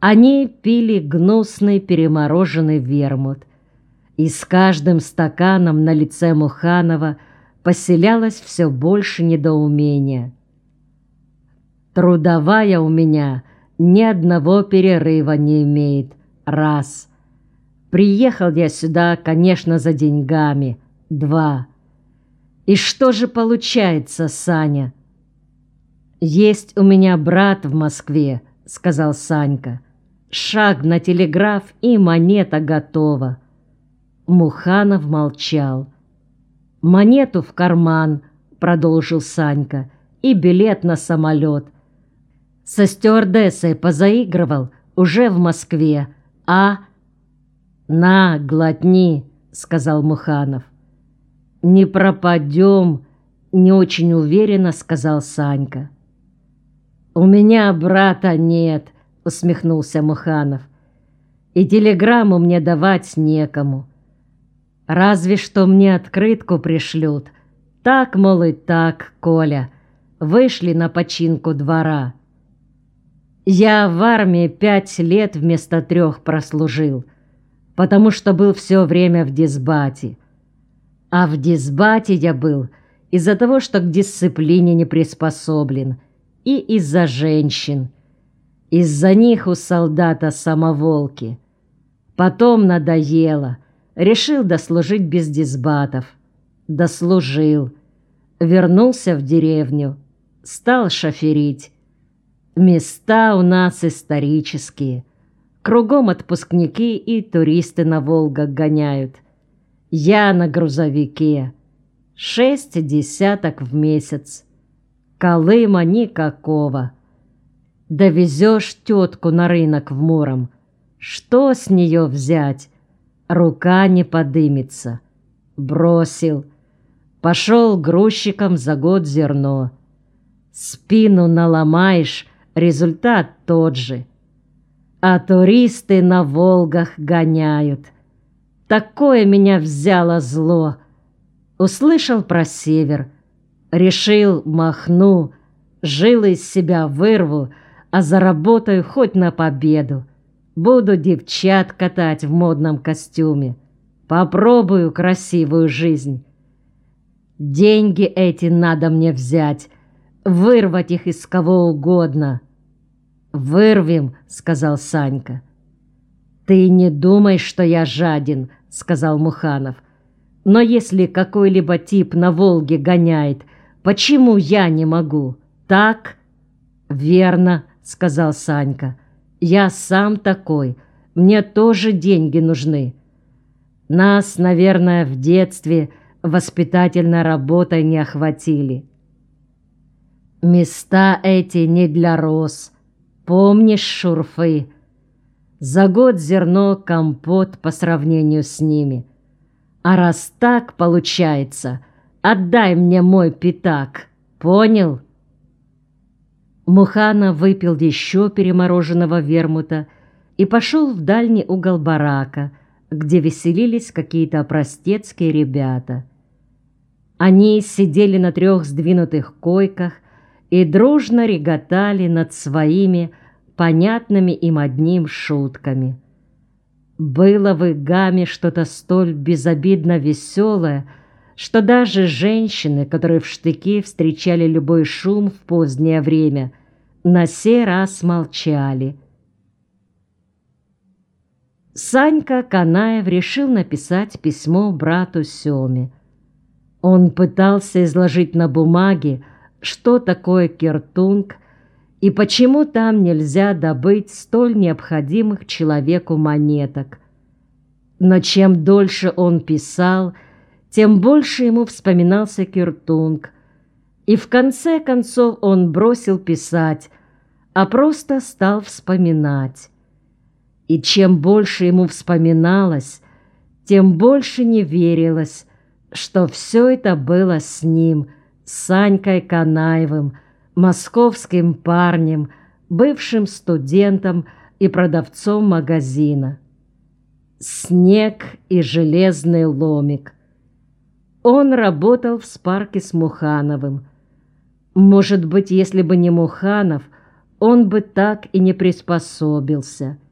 Они пили гнусный перемороженный вермут, и с каждым стаканом на лице Муханова поселялось все больше недоумения. Трудовая у меня ни одного перерыва не имеет. Раз. Приехал я сюда, конечно, за деньгами. Два. И что же получается, Саня? Есть у меня брат в Москве, сказал Санька. Шаг на телеграф, и монета готова. Муханов молчал. «Монету в карман», — продолжил Санька, — «и билет на самолет». Со стюардессой позаигрывал уже в Москве, а... «На, глотни», — сказал Муханов. «Не пропадем», — не очень уверенно сказал Санька. «У меня брата нет», — усмехнулся Муханов. «И телеграмму мне давать некому. Разве что мне открытку пришлют. Так, мол, и так, Коля. Вышли на починку двора». Я в армии пять лет вместо трех прослужил, потому что был все время в дисбате. А в дисбате я был из-за того, что к дисциплине не приспособлен, и из-за женщин. Из-за них у солдата самоволки. Потом надоело, решил дослужить без дисбатов. Дослужил. Вернулся в деревню, стал шоферить. Места у нас исторические. Кругом отпускники и туристы на Волгах гоняют. Я на грузовике. Шесть десяток в месяц. Колыма никакого. Довезешь тетку на рынок в Муром. Что с нее взять? Рука не подымется. Бросил. Пошел грузчиком за год зерно. Спину наломаешь, результат тот же. А туристы на Волгах гоняют. Такое меня взяло зло. Услышал про север. Решил, махну, жил из себя вырву, а заработаю хоть на победу. Буду девчат катать в модном костюме. Попробую красивую жизнь. Деньги эти надо мне взять, вырвать их из кого угодно. «Вырвем», — сказал Санька. «Ты не думай, что я жаден», — сказал Муханов. «Но если какой-либо тип на Волге гоняет, почему я не могу? Так?» «Верно», — сказал Санька. «Я сам такой. Мне тоже деньги нужны. Нас, наверное, в детстве воспитательной работой не охватили. Места эти не для роз». Помнишь, шурфы? За год зерно компот по сравнению с ними. А раз так получается, отдай мне мой пятак. Понял? Мухана выпил еще перемороженного вермута и пошел в дальний угол барака, где веселились какие-то простецкие ребята. Они сидели на трех сдвинутых койках и дружно реготали над своими понятными им одним шутками. Было в их гамме что-то столь безобидно веселое, что даже женщины, которые в штыки встречали любой шум в позднее время, на сей раз молчали. Санька Канаев решил написать письмо брату Семе. Он пытался изложить на бумаге, что такое киртунг и почему там нельзя добыть столь необходимых человеку монеток. Но чем дольше он писал, тем больше ему вспоминался киртунг, и в конце концов он бросил писать, а просто стал вспоминать. И чем больше ему вспоминалось, тем больше не верилось, что все это было с ним – Санькой Канаевым, московским парнем, бывшим студентом и продавцом магазина. Снег и железный ломик. Он работал в спарке с Мухановым. Может быть, если бы не Муханов, он бы так и не приспособился –